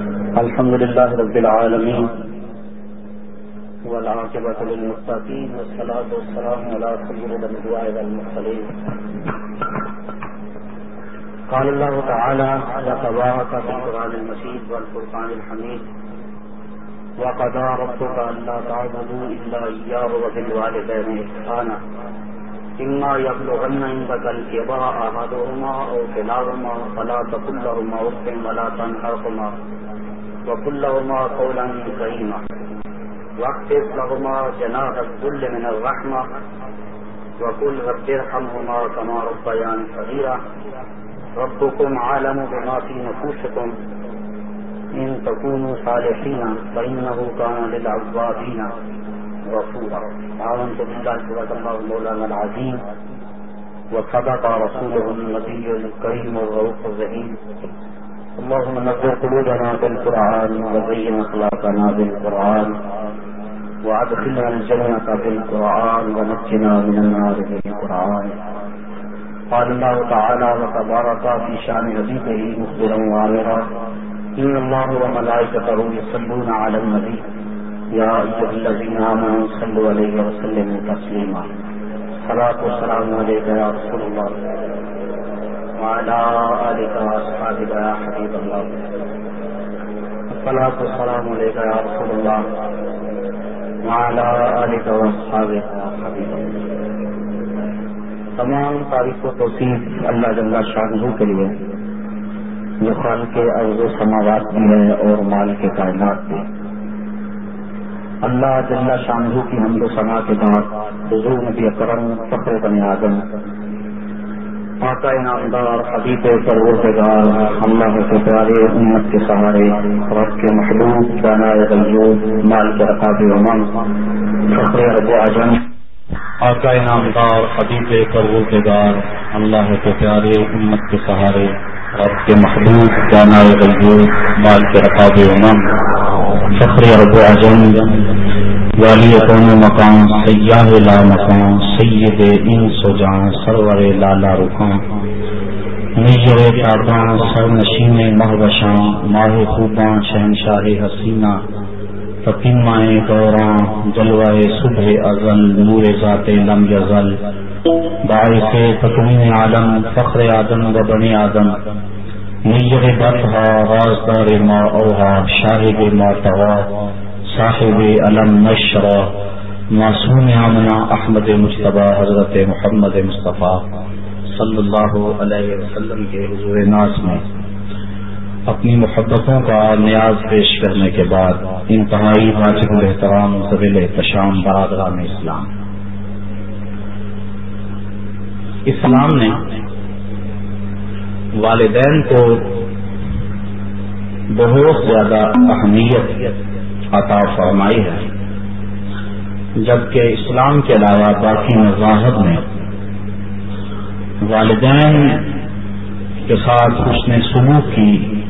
الحمد لله رب العالمين والعاقبة للمتقين والصلاة والسلام على سيد الأنبياء والمرسلين قال الله تعالى وتبارك في القرآن المجيد والفرقان الحميد وقضى ربك ألا تعبدوا إلا إياه وبالوالدين إحسانا. إما يبلغن عندك الكبر أحدهما أو كلاهما فلا تقل لهما أف ولا تنهرهما وقل لهما قولا كريما. واخفض لهما جناح الذل من الرحمة. وقل رب ارحمهما كما ربيان صغيرا. ربكم عالم بما في نفوسكم. إن تكونوا صالحين فإنه كان للعبادين غفورا. آمنت بالله صدق الله مولانا العظيم. وصدق رسوله النبي الكريم الرؤوف الرحيم. اللهم نزل قلوبنا بالقرآن وزين أخلاقنا بالقرآن وأدخلنا الجنة بالقرآن ونجنا من النار بالقرآن. قال الله تعالى وتبارك في شان حبيبه مخبرا وامرا إن الله وملائكته يصلون على النبي. يا أيها الذين آمنوا صلوا عليه وسلموا تسليما. صلاة والسلام عليك يا رسول الله. وعلى آلك وأصحابك يا حبيب الله. الصلاة والسلام عليك يا رسول الله. وعلى آلك وأصحابك يا حبيب الله. تمام تاریخ و توصیف اللہ جل شاہ کے لیے. جو خال کے عرض و سماوات بھی ہے اور مال کے کائنات بھی اللہ جل شاہ کی حمد و سنا کے بعد حضور نبی اکرم فخر بن آدم آقا انعامدار حبیب پروردگار، اللہ کے پیارے امت کے سہارے، رب کے محبوب جانا غیوب مال کے رقاب امن فخر ارب اعظم۔ آقا انعامدار حبیب پروردگار، اللہ کے پیارے امت کے سہارے، رب کے محبوب جانا غیوب مال کے رقاب امن فخر ارب اعظم۔ والی کون مقام سیاح لا مقام سید ان سو سرور لالا رخاں نیر تاباں سر نشین مہوشاں ماہ خوباں، شہنشاہ حسینہ. فقیمائے دوراں جلوائے صبح ازل، نور ذات لم یزل. باعث تکوین عالم، فخر آدم و بنی آدم. نیر بطہ رازدار ما اوہا شاہد ما تغا صاحب علم نشرا معصوم آمنا احمد مشتبہ حضرت محمد مصطفیٰ صلی اللہ علیہ وسلم کے حضور ناز میں۔ اپنی محبتوں کا نیاز پیش کرنے کے بعد انتہائی واجب الحترام طویل احتشام برادران اسلام۔ اسلام نے والدین کو بہت زیادہ اہمیت عطا فرمائی ہے۔ جبکہ اسلام کے علاوہ باقی مذاہب میں والدین کے ساتھ اس نے سلوک کی،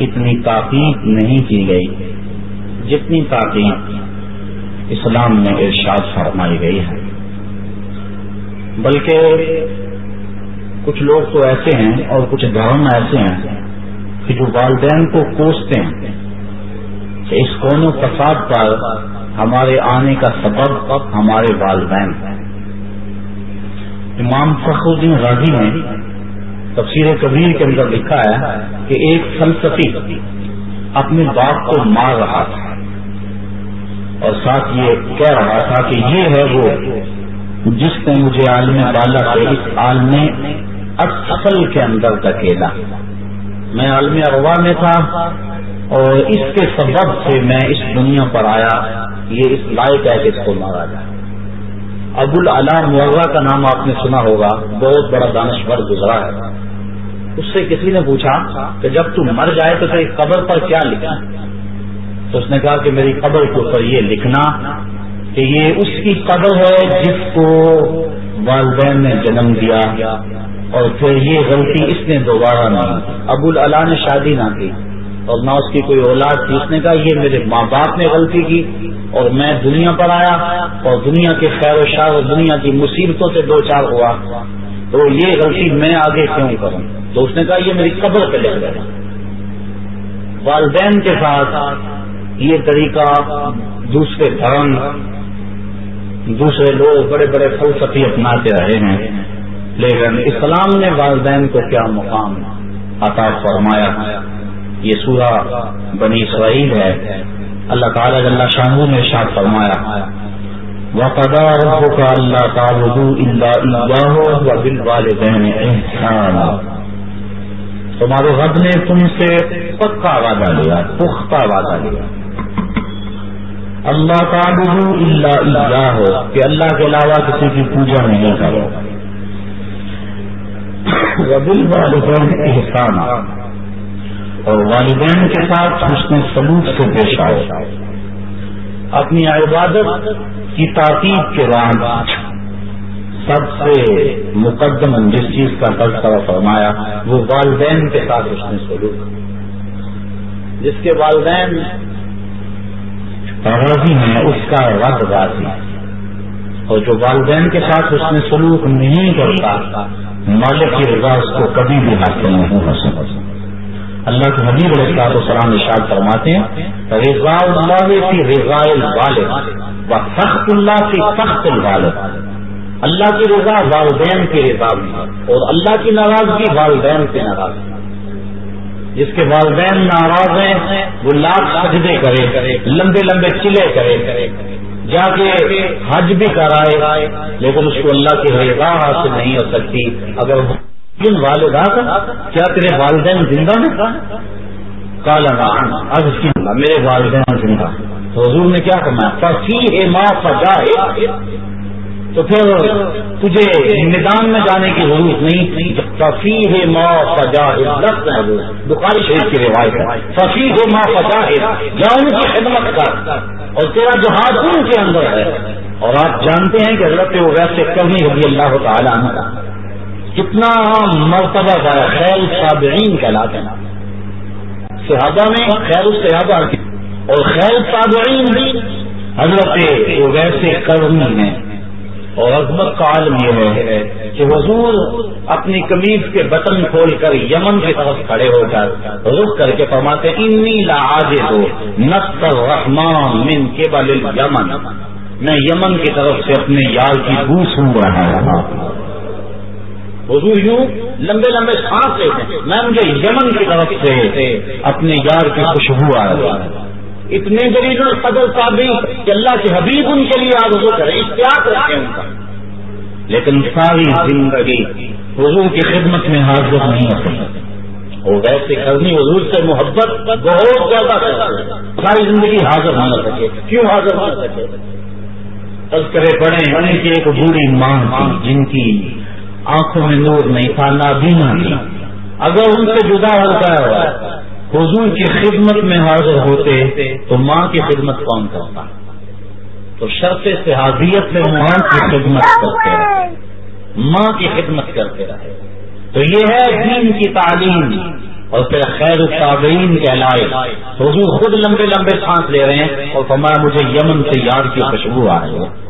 اتنی تاکید نہیں کی گئی جتنی تاکید اسلام میں ارشاد فرمائی گئی ہے۔ بلکہ کچھ لوگ تو ایسے ہیں اور کچھ دھرم ایسے ہیں کہ جو والدین کو کوستے ہیں۔ اس کون و فساد پر ہمارے آنے کا سبب ہمارے والدین۔ امام فخر الدین غازی نے تفسیر کبیر کے اندر لکھا ہے کہ ایک فلسفی اپنے باپ کو مار رہا تھا اور ساتھ یہ کہہ رہا تھا کہ یہ ہے وہ جس نے مجھے عالم بالا سے اس عالم اصل کے اندر دکیلا میں عالم اغوا میں تھا اور اس کے سبب سے میں اس دنیا پر آیا، یہ اس لائق ہے کہ اس کو مارا جائے۔ ابو العلام مرغا کا نام آپ نے سنا ہوگا، بہت بڑا دانشور گزرا ہے۔ اس سے کسی نے پوچھا کہ جب تم مر جائے تو تیری قبر پر کیا لکھنا تو اس نے کہا کہ میری قبر کے اوپر یہ لکھنا کہ یہ اس کی قبر ہے جس کو والدین نے جنم دیا۔ اور پھر یہ غلطی اس نے دوبارہ نہ ابو العلا نے شادی نہ کی۔ اور نہ اس کی کوئی اولاد تھی اس نے کہا یہ میرے ماں باپ نے غلطی کی اور میں دنیا پر آیا اور دنیا کے خیر و شار اور دنیا کی مصیبتوں سے دو چار ہوا تو یہ غلطی میں آگے کیوں کروں؟ تو اس نے کہا یہ میری قبر پہ لے گیا والدین کے ساتھ یہ طریقہ دوسرے دھرم، دوسرے لوگ بڑے بڑے فلسفی اپناتے رہے ہیں۔ لیکن اسلام نے والدین کو کیا مقام عطا فرمایا؟ یہ سورہ بنی اسرائیل ہے۔ اللہ تعالیٰ اللہ شاہ نے شاد فرمایا وقدا ربك اللہ تعبدوا الا اياه وبالوالدين احسانا تمہارے رب نے تم سے پکا وعدہ لیا، پختہ وعدہ لیا۔ اللہ تعبدوا الا اياه کہ اللہ کے علاوہ کسی کی پوجا نہیں کرو۔ وبالوالدين احسانا اور والدین کے ساتھ حسن سلوک سے پیش آئے۔ اپنی عبادت کی تاکیب کے بعد سب سے مقدم جس چیز کا تذکرہ فرمایا، وہ والدین کے ساتھ حسن سلوک۔ جس کے والدین راضی ہیں، اس کا رد راضی۔ اور جو والدین کے ساتھ حسن سلوک نہیں کرتا، مالک کی رضا اس کو کبھی بھی حاصل نہیں ہو سکتا اللہ کے حبیب علیہ السلام السلام اشاد فرماتے ہیں رضا اللہ کی رضا الوالد و سخت اللہ کی سخت الوالد. اللہ کی رضا والدین کی رضا میں اور اللہ کی ناراضگی والدین کی ناراضگی۔ جس کے والدین ناراض ہیں، وہ لاکھ سجدے کرے، لمبے لمبے چلے کرے، جا کے حج بھی کرائے، لیکن اس کو اللہ کی رضا حاصل نہیں ہو سکتی۔ اگر کن والدہ کا؟ کیا تیرے والدین زندہ میں کالا اب اس کی میرے والدین زندہ تو حضور نے کیا کرنا فصی ہے ماں تو پھر تجھے میدان میں جانے کی ضرورت نہیں۔ فصی ہے ماں فجا بخاری شریف کی روایت ہے۔ فصی ماں فجا یا ان کی خدمت کر۔ اور تیرا جہاز ان کے اندر ہے۔ اور آپ جانتے ہیں کہ حضرت ویسے کرنی ہوگی اللہ تعالیٰ عنہ۔ کتنا مرتبہ گیا خیر صابعین کہلاتے ہیں صحابہ میں خیر الصحابہ اور خیر صابعین بھی حضرت ویسے کرنی ہیں۔ اور عظمت کا عالم یہ ہے کہ حضور اپنی کمیز کے بٹن کھول کر یمن کی طرف کھڑے ہو کر رخ کر کے فرماتے انی لا آج دو نسل رحمان من کے یمن میں یمن کی طرف سے اپنے یار کی بو سن رہا ہوں۔ حضور یوں لمبے لمبے سانس لیتے ہیں میں مجھے یمن کی طرف سے اپنے یار کی خوشبو آ رہا اتنے غریب القدر صاحب کہ اللہ کے حبیب ان کے لیے آج کرے اشتیاق رکھیں ان کا لیکن ساری زندگی حضور کی خدمت میں حاضر نہیں ہو سکتی اور ویسے کرنی حضور سے محبت بہت زیادہ ساری زندگی حاضر نہ سکے کیوں حاضر نہ سکے تذکرے پڑے ان کی ایک بری ماں تھی، جن کی آنکھوں میں نور نہیں تھا نابینا تھی اگر ان سے جدا ہوتا ہے، حضور کی خدمت میں حاضر ہوتے، تو ماں کی خدمت کون کرتا؟ تو شرط سے حاضیت میں ماں کی خدمت کرتے رہے۔ ماں کی خدمت کرتے رہے۔ تو یہ ہے دین کی تعلیم۔ اور پھر خیر الطابعین کہلائے۔ حضور خود لمبے لمبے سانس لے رہے ہیں اور فرمایا، مجھے یمن سے یار کی خوشبو آ رہی ہے۔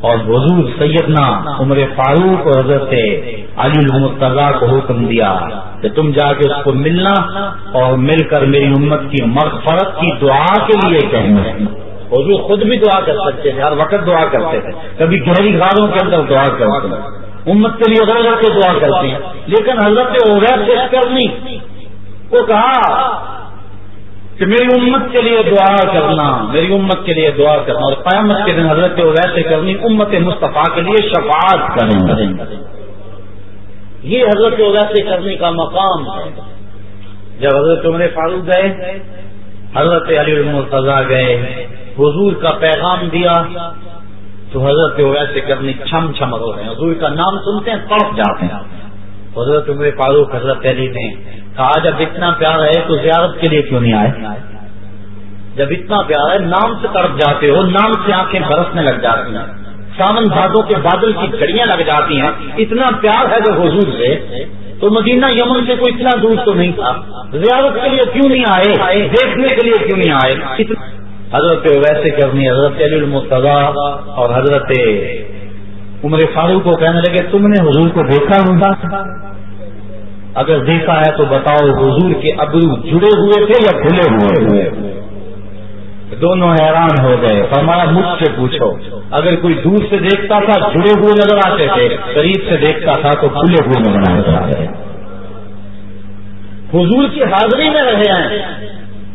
اور حضور سیدنا عمر فاروق اور حضرت علی المتضا کو حکم دیا کہ تم جا کے اس کو ملنا اور مل کر میری امت کی مغفرت کی دعا کے لیے کہنا حضور خود بھی دعا کر سکتے تھے ہر وقت دعا کرتے تھے کبھی گہری غاروں کے اندر دعا کرتے ہیں۔ امت کے لیے ادھر ادھر کے دعا کرتے ہیں۔ لیکن حضرت عبید سے کرنی کو کہا کہ میری امت کے لیے دعا کرنا، میری امت کے لیے دعا کرنا، اور قیامت کے دن حضرت ویسے کرنی امت مصطفیٰ کے لیے شفاعت کریں یہ حضرت ویسے کرنے کا مقام ہے۔ جب حضرت عمر فاروق گئے، حضرت علی المرتضا گئے، حضور کا پیغام دیا، تو حضرت ویسے کرنی چھم چھم ہو رہے ہیں حضور کا نام سنتے ہیں، تڑپ جاتے ہیں۔ حضرت عمر فاروق، حضرت علی نے کہا، جب اتنا پیار ہے تو زیارت کے لیے کیوں نہیں آئے؟ جب اتنا پیار ہے، نام سے تڑپ جاتے ہو، نام سے آنکھیں برسنے لگ جاتی ہیں سامن بھاگوں کے بادل کی گھڑیاں لگ جاتی ہیں، اتنا پیار ہے جو حضور سے، تو مدینہ یمن سے کوئی اتنا دور تو نہیں تھا۔ زیارت کے لیے کیوں نہیں آئے؟ دیکھنے کے لیے کیوں نہیں آئے؟ حضرت ویسے کرنی حضرت علی المتضا اور حضرت عمر فاروق کو کہنے لگے، تم نے حضور کو دیکھا ہوں اگر دیکھا ہے تو بتاؤ حضور کے ابرو جڑے ہوئے تھے یا کھلے ہوئے ہوئے دونوں حیران ہو گئے، فرمایا، مجھ سے پوچھو۔ اگر کوئی دور سے دیکھتا تھا، جڑے ہوئے نظر آتے تھے، قریب سے دیکھتا تھا، تو کھلے ہوئے نظر آتے تھے۔ حضور کی حاضری میں رہے ہیں،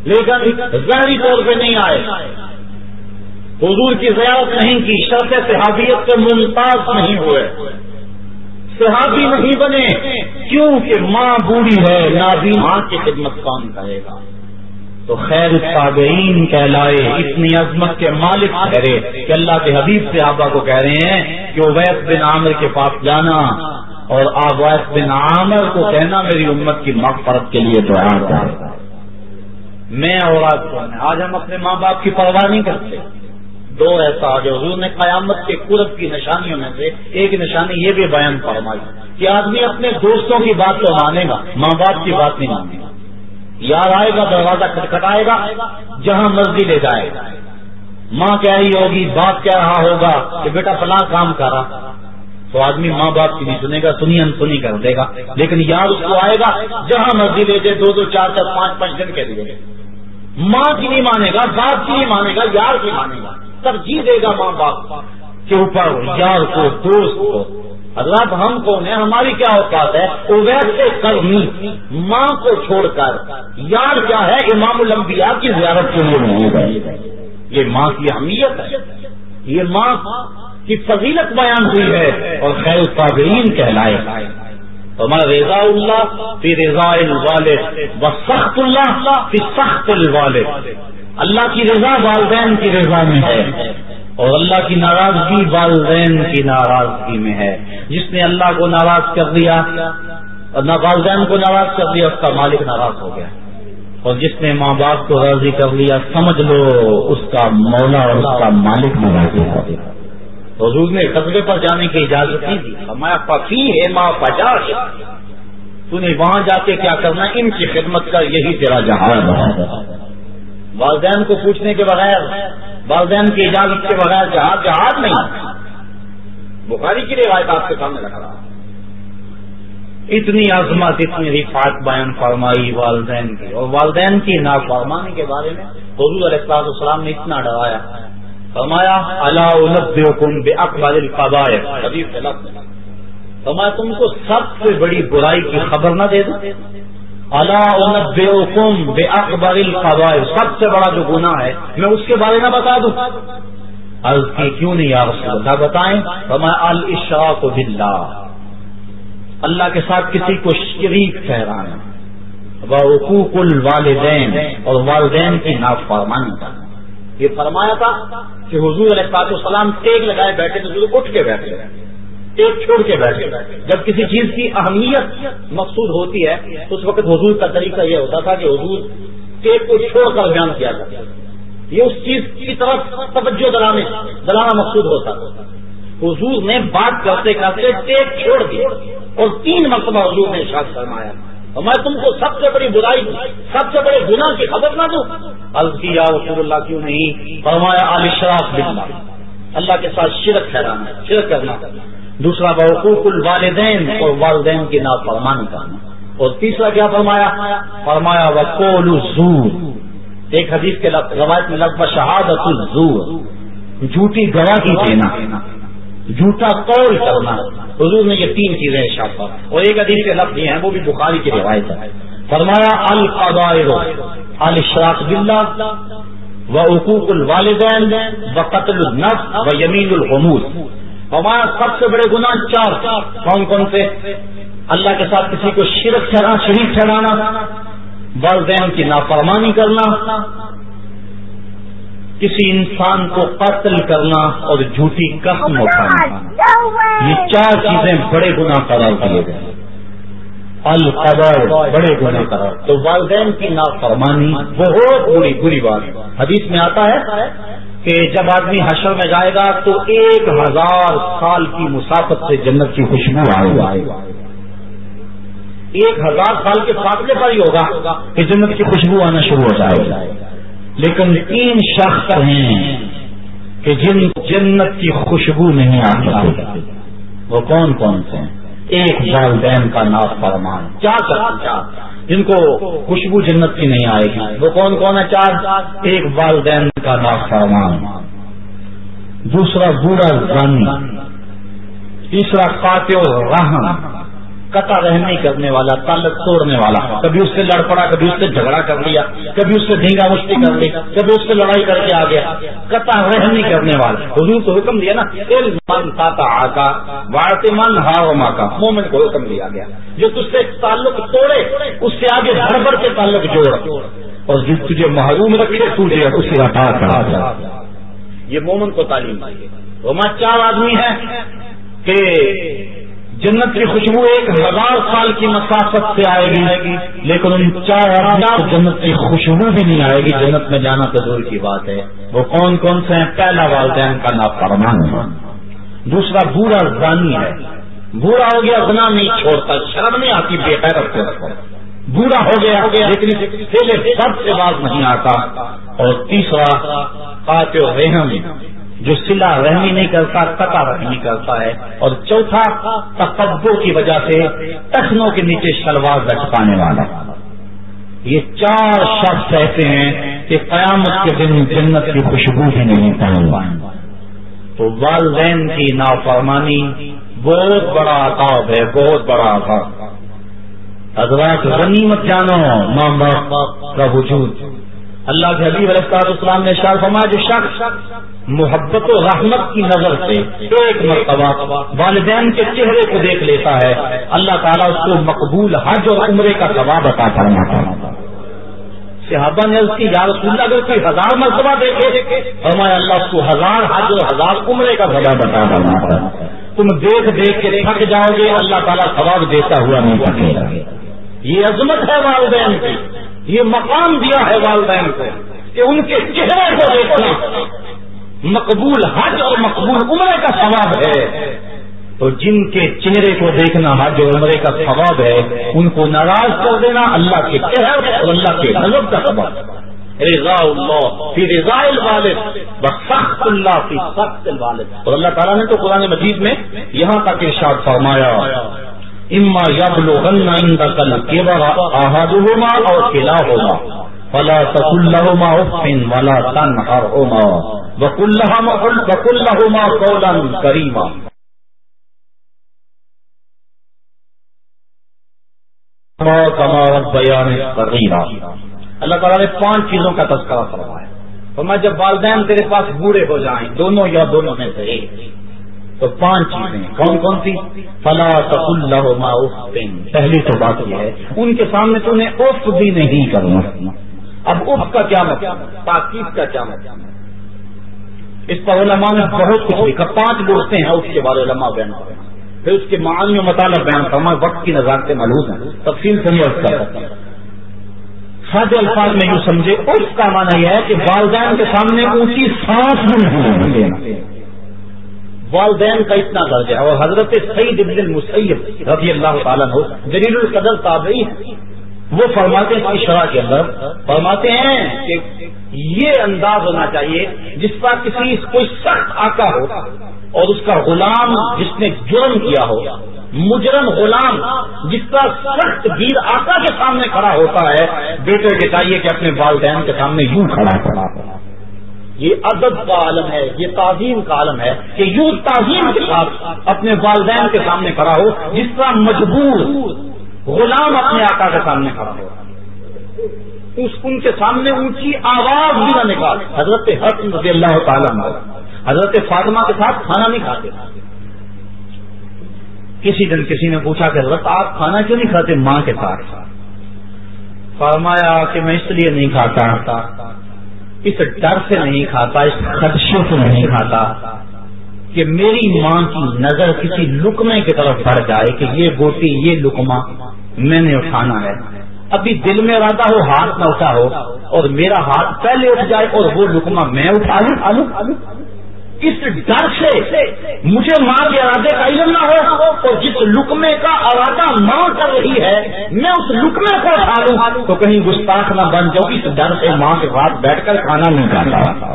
لیکن ظاہری طور پہ نہیں آئے۔ حضور کی زیارت نہیں کی، شرط صحابیت سے ممتاز نہیں ہوئے۔ صحابی نہیں بنے، کیونکہ ماں بوڑھی ہے نابی ماں کی خدمت کون کرے گا۔ تو خیر الصابعین کہلائے، اتنی عظمت کے مالک ٹھہرے کہ اللہ کے حبیب سے آبا کو کہہ رہے ہیں کہ اویس بن عامر کے پاس جانا اور آبیس بن عامر کو کہنا میری امت کی مغفرت کے لیے دعا کرے میں اور آج ہم اپنے ماں باپ کی پرواہ نہیں کرتے۔ دو ایسا جو حضور نے قیامت کے قرب کی نشانیوں میں سے ایک نشانی یہ بھی بیان فرمائی کہ آدمی اپنے دوستوں کی بات تو مانے گا، ماں باپ کی بات نہیں مانے گا۔ یار آئے گا، دروازہ کھٹکھٹائے گا، جہاں مرضی لے جائے گا۔ ماں کہہ رہی ہوگی، باپ کہہ رہا ہوگا کہ بیٹا فلاں کام کرا۔ تو آدمی ماں باپ کی نہیں سنے گا، سنی انسنی کر دے گا۔ لیکن یار اس کو آئے گا، جہاں مرضی لے جائے، دو دو، چار چار، پانچ پانچ دن کے لیے۔ ماں کی نہیں مانے گا، باپ کی نہیں مانے گا، یار کی مانے گا۔ ترجیح دے گا ماں باپ کے اوپر یار کو، دوست کو حضرات ہم کون ہیں ہماری کیا اوقات ہے؟ اویس کرنی ماں کو چھوڑ کر، یار کیا ہے امام الانبیاء کی زیارت کے لیے نہیں ہے یہ ماں کی اہمیت ہے۔ یہ ماں کی فضیلت بیان ہوئی ہے اور خیر الطابعین کہلائے۔ ہمارا رضا اللہ پھر رضا الوالد و سخت اللہ پھر سخت الوالد۔ اللہ کی رضا والدین کی رضا میں ہے اور اللہ کی ناراضگی والدین کی ناراضگی میں ہے۔ جس نے اللہ کو ناراض کر دیا اور نہ والدین کو ناراض کر دیا، اس کا مالک ناراض ہو گیا۔ اور جس نے ماں باپ کو راضی کر لیا، سمجھ لو اس کا مولا اور اس کا مالک ناراض ہو گیا۔ حضور نے قصبے پر جانے کی اجازت نہیں دی۔ ہمارا پفی ہے ماں پچاس تو نے وہاں جا کے کیا کرنا؟ ان کی خدمت کا یہی تیرا جہاز والدین کو پوچھنے کے بغیر، والدین کی اجازت کے بغیر جہاز جہاز نہیں۔ بخاری کی روایت آپ کے سامنے رکھ رہا اتنی عظمت، اتنی رفاق بیان فرمائی والدین کی۔ اور والدین کی نافرمانی کے بارے میں حضور علیہ السلام السلام نے اتنا ڈرایا۔ فرمایا اللہ بے اکبر فرمایا، تم کو سب سے بڑی برائی کی خبر نہ دے دوں اللہ بے بے اکبر القبائر سب سے بڑا جو گناہ ہے، میں اس کے بارے میں بتا دوں۔ عرض کی، کیوں نہیں آپ اللہ؟ بتائیں فرمایا الشراق باللہ۔ اللہ کے ساتھ کسی کو شریک ٹھہرانا۔ وہ حقوق الوالدین، اور والدین کی نافرمانی کا۔ یہ فرمایا تھا کہ حضور علیہ السلام ٹیک لگائے بیٹھے تو اٹھ کے بیٹھے۔ ایک چھوڑ کے بیٹھے۔ جب کسی چیز کی اہمیت مقصود ہوتی ہے تو اس وقت حضور کا طریقہ یہ ہوتا تھا کہ حضور ٹیک کو چھوڑ کر بیان کیا تھا یہ اس چیز کی طرف توجہ دلانے، دلانا مقصود ہوتا۔ تھا حضور نے بات کرتے کرتے ٹیک چھوڑ دیا اور تین مرتبہ حضور نے شاخ فرمایا۔ اور میں تم کو سب سے بڑی برائی، سب سے بڑے گناہ کی خبر نہ دوں۔ عرض رسول اللہ کیوں نہیں؟ فرمایا علی شراف بلّہ اللہ کے ساتھ شرک ٹھہرانا شرک کرنا۔ دوسرا بحقوق الوالدین اور والدین کی نافرمانی کرنا اور تیسرا کیا فرمایا؟ فرمایا، وقول الزور۔ ایک حدیث کے روایت میں لفظ شہادت الزور۔ جھوٹی گواہی دینا۔ جھوٹا قول کرنا۔ حضور نے یہ تین چیزیں ارشاد پر اور ایک حدیث کے لفظ ہیں، وہ بھی بخاری کی روایت ہے۔ فرمایا، القبائر الشراق بلّہ و حقوق الوالدین و قتل النفس و یمین الحمود۔ ہمارا سب سے بڑے گناہ چار کون کون سے؟ اللہ کے ساتھ کسی کو شرک ٹھہرا شریک ٹھہرانا والدین کی نافرمانی کرنا، کسی انسان کو قتل کرنا اور جھوٹی قسم اٹھانا یہ چار چیزیں بڑے گنا قرار کیے گئے۔ القبر بڑے گنا قرار تو والدین کی نافرمانی بہت بری بری بات حدیث میں آتا ہے کہ جب آدمی حشر میں جائے گا تو ایک ہزار سال کی مسافت سے جنت کی خوشبو آئے گا۔ ایک ہزار سال کے فاصلے پر ہی ہوگا کہ جنت کی خوشبو آنا شروع ہو جائے گا۔ لیکن تین شخص ہیں کہ جن جنت کی خوشبو نہیں آ وہ کون کون سے ہیں؟ ایک والدین کا ناف فرمان۔ چار چار جن کو خوشبو جنت کی نہیں آئے گی، وہ کون کون ہے؟ چار۔ ایک والدین کا ناف فرمان۔ دوسرا بوڑھا زن۔ تیسرا قاتل رحم قطع رہنی کرنے والا، تعلق توڑنے والا۔ کبھی اس سے لڑ پڑا، کبھی اس سے جھگڑا کر لیا، کبھی اس سے ڈھینگا مشتی کر لی، کبھی اس سے لڑائی کر کے آ گیا۔ قطع رہنی کرنے والا۔ حضور تو حکم دیا نا دل من تاتا آکا وارتی من ہاؤ کا مومن کو حکم دیا گیا۔ جو تج سے تعلق توڑے، اس سے آگے بھر بھر کے تعلق جوڑ۔ اور جو تجھے محروم رکھے، تجھے اسے ہٹا کر یہ مومن کو تعلیم۔ چاہیے وہ چار آدمی ہیں کہ جنت کی خوشبو ایک ہزار سال کی مسافت سے آئے گی، لیکن ان چار جنت کی خوشبو بھی نہیں آئے گی، جنت میں جانا تو دور کی بات ہے۔ وہ کون کون سے ہیں؟ پہلا والدین کا نام فرمان ہے۔ دوسرا بوڑھا زانی ہے۔ بوڑھا ہو گیا گنا نہیں چھوڑتا، شرم نہیں آتی، بے حیرت سے بوڑھا ہو گیا، لیکن سب سے بات نہیں آتا۔ اور تیسرا قاتل رحم جو سلا رحمی نہیں کرتا، قطع رحمی کرتا ہے۔ اور چوتھا تقبو کی وجہ سے ٹخنوں کے نیچے شلوار رکھ پانے والا۔ یہ چار شخص ایسے ہیں کہ قیامت کے دن جنت کی خوشبو بھی نہیں پہنچ تو والدین کی نافرمانی بہت بڑا عطاب ہے، بہت بڑا عطاب حضرات غنیمت جانو، ماں باپ کا وجود۔ اللہ کے حبیب علیہ السلام نے شاہ فرمایا، جو شخص محبت و رحمت کی نظر سے ایک مرتبہ والدین کے چہرے کو دیکھ لیتا ہے، اللہ تعالیٰ اس کو مقبول حج اور عمرے کا ثواب عطا کرنا تھا صحابہ نے اس کی رسول اللہ، اگر کوئی ہزار مرتبہ دیکھے ہمارے اللہ اس کو ہزار حج اور ہزار عمرے کا ثواب عطا کرنا تم دیکھ دیکھ کے تھک جاؤ گے، اللہ تعالیٰ ثواب دیتا ہوا نہیں سکے گا۔ یہ عظمت ہے والدین کی۔ یہ مقام دیا ہے والدین کو کہ ان کے چہرے کو دیکھنا۔ مقبول حج اور مقبول عمرے کا ثواب ہے۔ تو جن کے چہرے کو دیکھنا حج اور عمرے کا ثواب ہے، ان کو ناراض کر دینا اللہ کے قہر اور اللہ کے نظب کا ثواب رضا اللہ فی رضا الوالد سخت اللہ فی سخت الوالد۔ اور اللہ تعالیٰ نے تو قرآن مجید میں یہاں تک ارشاد فرمایا۔ اما یب لو غن کل کے احاد اور قلعہ ہوگا فلا تقل لهما اف ولا تنهرهما وقل لهما وقل لهما قولا كريما. اللہ تعالیٰ نے پانچ چیزوں کا تذکرہ فرمایا۔ تو میں جب والدین تیرے پاس بوڑھے ہو جائیں، دونوں یا دونوں میں سے ایک۔ تو پانچ چیزیں کون کون سی؟ فلا اللہ پہلی تو بات یہ ہے، ان کے سامنے تو انہیں اف بھی نہیں کرنا۔ اب اف کا کیا مطلب؟ تاکید کا کیا مطلب؟ اس پر علماء نے بہت کچھ لکھا۔ پانچ گوشتے ہیں اس کے بعد علماء بیان پھر اس کے معنی و مطالعہ بیان کرنا وقت کی نظر سے محلوط ہیں۔ تفصیل سے نہیں کر سکتا سادے الفاظ میں یوں سمجھے اس کا معنی یہ ہے کہ والدین کے سامنے اونچی سانس نہیں والدین کا اتنا درجہ ہے اور حضرت سعید ابن المسیب رضی اللہ تعالیٰ ہو جلیل القدر تابعی وہ فرماتے ہیں شرح کے اندر، فرماتے ہیں کہ یہ انداز ہونا چاہیے جس کا کسی کوئی سخت آقا ہو اور اس کا غلام جس نے جرم کیا ہو، مجرم غلام جس کا سخت گیر آقا کے سامنے کھڑا ہوتا ہے، بیٹے کے چاہیے کہ اپنے والدین کے سامنے یوں کھڑا کھڑا یہ ادب کا عالم ہے، یہ تعظیم کا عالم ہے کہ یوں تعظیم کے ساتھ اپنے والدین کے سامنے کھڑا ہو، جس کا مجبور غلام اپنے آقا کے سامنے کھڑا ہو۔ اس ان کے سامنے اونچی آواز بھی نہ نکال۔ حضرت حسن رضی اللہ تعالیٰ حضرت فاطمہ کے ساتھ کھانا نہیں کھاتے۔ کسی دن کسی نے پوچھا کہ حضرت، آپ کھانا کیوں نہیں کھاتے ماں کے ساتھ؟ فرمایا کہ میں اس لیے نہیں کھاتا۔ اس ڈر سے نہیں کھاتا، اس خدشے سے نہیں کھاتا کہ میری ماں کی نظر کسی لکمے کی طرف بڑھ جائے کہ یہ گوٹی یہ لکما میں نے اٹھانا ہے۔ ابھی دل میں ارادہ ہو، ہاتھ نہ اٹھا ہو اور میرا ہاتھ پہلے اٹھ جائے اور وہ لکما میں اٹھا لوں۔ اس ڈر سے مجھے ماں کے ارادے کا علم نہ ہو اور جس لکمے کا ارادہ ماں کر رہی ہے، میں اس لکمے کو اٹھا لوں تو کہیں گستاخ نہ بن جاؤ اس ڈر سے ماں کے ساتھ بیٹھ کر کھانا نہیں کھاتا۔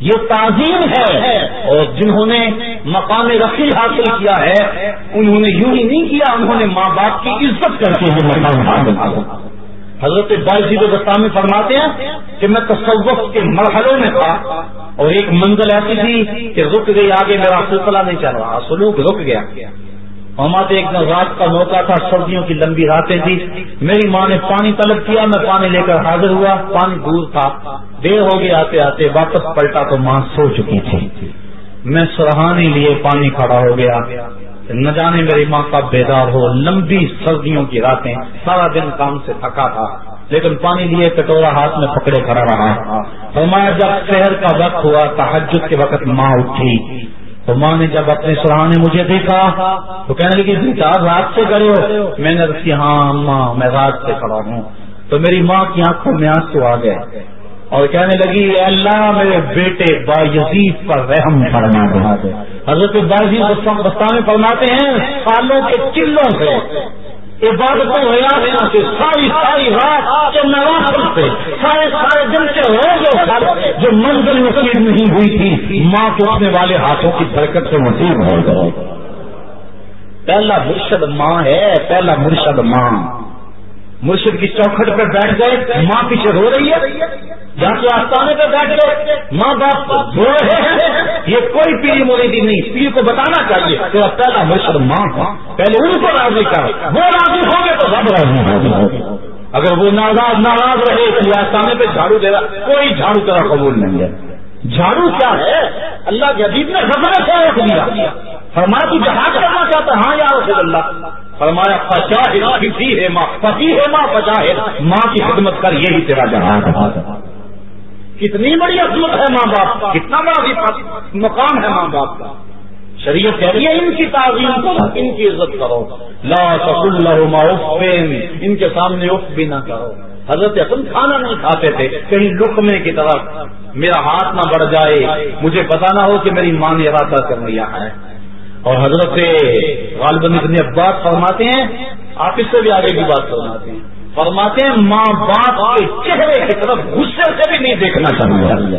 یہ تعظیم ہے اور جنہوں نے مقام رفیع حاصل کیا ہے، انہوں نے یوں ہی نہیں کیا، انہوں نے ماں باپ کی عزت کر کے مقام حاصل کیا۔ حضرت بائی و فرماتے ہیں کہ میں تصوف کے مرحلوں میں تھا اور ایک منزل ایسی تھی کہ رک گئی آگے میرا سلسلہ نہیں چل رہا، سلوک رک گیا۔ ہمارے ایک رات کا موقع تھا، سردیوں کی لمبی راتیں تھی میری ماں نے پانی طلب کیا، میں پانی لے کر حاضر ہوا۔ پانی دور تھا۔ دیر ہو گئی، آتے آتے واپس پلٹا تو ماں سو چکی تھی۔ میں سرہانی لیے پانی کھڑا ہو گیا۔ نہ جانے میری ماں کا بیدار ہو، لمبی سردیوں کی راتیں، سارا دن کام سے تھکا تھا۔ لیکن پانی لیے کٹورا ہاتھ میں پکڑے کھڑا رہا۔ فرمایا، جب شہر کا وقت ہوا، تحجد کے وقت ماں اٹھی۔ تو ماں نے جب اپنے سراہنے مجھے دیکھا، تو کہنے لگی جی، بیٹا رات سے کرے ہو۔ میں نے رکھی ہاں ماں، میں رات سے کھڑا ہوں۔ تو میری ماں کی آنکھوں میں آنسو آ گئے۔ اور کہنے لگی، اے اللہ، میرے بیٹے با یزید پر رحم فرما دے۔ حضرت باجی بستانے فرماتے ہیں سالوں کے چلوں سے عبادتوں ریاضوں سے ساری ساری رات کے نوافل سے سارے سارے دن کے روز جو منزل نصیب نہیں ہوئی تھی، ماں کو اپنے والے ہاتھوں کی برکت سے نصیب ہو گئے پہلا مرشد ماں ہے، پہلا مرشد ماں۔ مرشد کی چوکھٹ پہ بیٹھ گئے، ماں پیچھے رو رہی ہے۔ جہاں کے آستانے پہ بیٹھ گئے۔ ماں باپ رو رہے ہیں۔ یہ کوئی پیڑھی موریدی نہیں۔ پیر کو بتانا چاہیے کہ پہلا مرشد ماں کا پہلے ان کو راضی کر۔ وہ راضی ہوں گے تو سب راضی ہوں اگر وہ ناراض ناراض رہے تو آستانے پہ جھاڑو دے رہا کوئی جھاڑو طرح قبول نہیں ہے۔ جھاڑو کیا ہے؟ اللہ کے عجیب نے خبریں کیا رکھ دیا فرمایا تو جہاز کرنا چاہتا ہاں یا رسول اللہ۔ فرمایا پچا ہے ماں پتی ہے ماں پچا ہے ماں کی خدمت کر، یہی تیرا جہاز کتنی بڑی عظمت ہے ماں باپ کا، کتنا بڑا مقام ہے ماں باپ کا۔ شریعت کہہ رہی ہے، ان کی تعظیم کرو ان کی عزت کرو۔ لا اللہ ان کے سامنے اف بھی نہ کرو۔ حضرت اصل کھانا نہیں کھاتے تھے، کہیں لکمے کی طرف میرا ہاتھ نہ بڑھ جائے، مجھے پتا نہ ہو کہ میری ماں نے ارادہ کر لیا ہے۔ اور حضرت غالباً ابن عباس فرماتے ہیں، آپ اس سے بھی آگے کی بات فرماتے ہیں۔ فرماتے ہیں، ماں باپ کے چہرے کی طرف غصے سے بھی نہیں دیکھنا چاہیے۔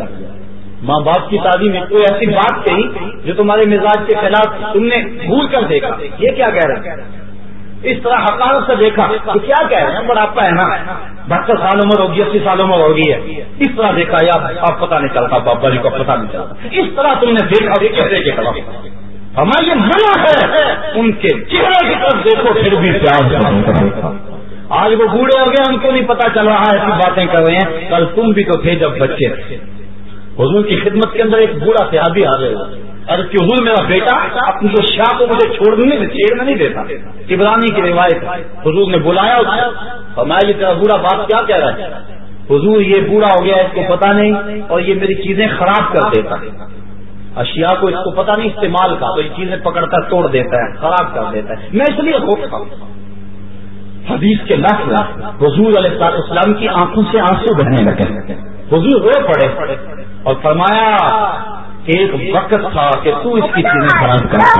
ماں باپ کی تعلیم میں کوئی ایسی بات کہی جو تمہارے مزاج کے خلاف تم نے بھول کر دیکھا۔ یہ کیا کہہ رہے ہیں؟ اس طرح حقارت سے دیکھا تو کیا کہہ رہے ہیں؟ بڑھاپا ہے نا۔ بہتر سال عمر ہوگی اسی سال عمر ہوگی ہے۔ اس طرح دیکھا یا آپ پتا نہیں چلتا، بابا جی کو پتا نہیں چلتا۔ اس طرح تم نے دیکھا چہرے کے خلاف۔ ہماری منع ہے۔ ان کے چہرے کی طرف دیکھو، پھر بھی پیار آج وہ بوڑھے ہو گئے ان کو نہیں پتا چل رہا ایسی باتیں کر رہے ہیں۔ کل تم بھی تو تھے جب بچے۔ تھے حضور کی خدمت کے اندر ایک بوڑھا صحابی آ گئے ارے کہ حضور میرا بیٹا اپنی جو شاہ کو مجھے چھوڑ دیں چھیڑنے نہیں دیتا، عبرانی کی روایت حضور نے بلایا اور میں یہ تیرا بات کیا کہہ رہا ہے؟ حضور، یہ بوڑھا ہو گیا، اس کو پتا نہیں، اور یہ میری چیزیں خراب کر دیتا اشیاء کو اس کو پتا نہیں، استعمال کا، تو یہ چیزیں پکڑ کر توڑ دیتا ہے، خراب کر دیتا ہے۔ میں اس لیے روکتا ہوں حدیث کے لفظ حضور علیہ السلام کی آنکھوں سے آنسو بہنے لگے۔ حضور رو پڑے۔ اور فرمایا ایک وقت تھا کہ تو اس کی چیزیں خراب کرتا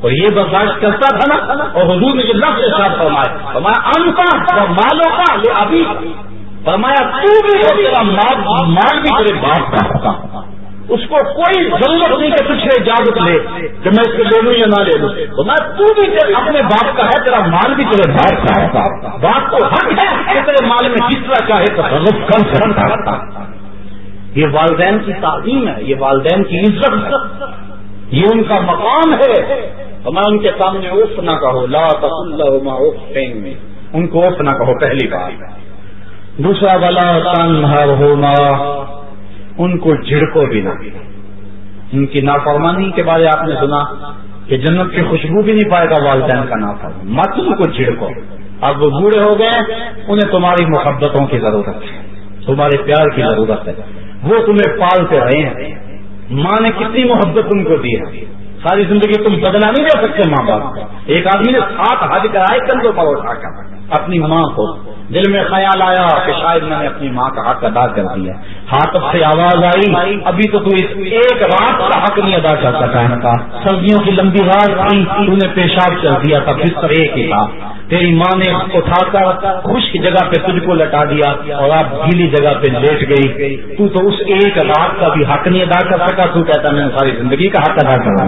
اور یہ برداشت کرتا تھا نا، اور حضور نے جو لفظ ساتھ فرمایا فرمایا، انتا مالوں کا لے ابھی فرمایا، تو بھی مال بھی تیرے باپ کا ہوتا اس کو کوئی ضرورت نہیں کہ تجھے اجازت لے کہ میں اس کو لے لوں یا نہ لے لوں۔ تو میں تو بھی اپنے باپ کا ہے، تیرا مال بھی تیرے باپ کا ہے۔ باپ کو حق ہے کہ تیرے مال میں جس طرح چاہے تو کم کرتا یہ والدین کی تعلیم ہے، یہ والدین کی عزت یہ ان کا مقام ہے۔ تو میں ان کے سامنے اوف نہ کہو لا اللہ میں ان کو اوف نہ کہو، پہلی بار دوسرا والا تن ان کو جھڑکو بھی نہ۔ ان کی نافرمانی کے بارے آپ نے سنا کہ جنت کی خوشبو بھی نہیں پائے گا والدین کا نافرمان۔ مت ان کو جھڑکو۔ اب وہ بوڑھے ہو گئے، انہیں تمہاری محبتوں کی ضرورت ہے، تمہارے پیار کی ضرورت ہے۔ وہ تمہیں پالتے رہے ہیں۔ ماں نے کتنی محبت ان کو دی ہے۔ ساری زندگی تم بدلا نہیں دے سکتے ماں باپ۔ کو ایک آدمی نے ساتھ حج کرائے، کندھوں پر اٹھا کر اپنی ماں کو دل میں خیال آیا کہ شاید میں نے اپنی ماں کا حق ادا کر دیا۔ ہاتھ سے آواز آئی، ابھی تو تو ایک رات کا حق نہیں ادا کر سکا۔ ہے سردیوں کی لمبی رات تھی، تو نے پیشاب کر دیا تھا بستر ایک ہی تھا۔ تیری ماں نے اٹھا کر خشک جگہ پہ تجھ کو لٹا دیا اور آپ گیلی جگہ پہ لیٹ گئی۔ تو تو اس ایک رات کا بھی حق نہیں ادا کر سکا۔ تو کہتا، میں نے ساری زندگی کا حق ادا کر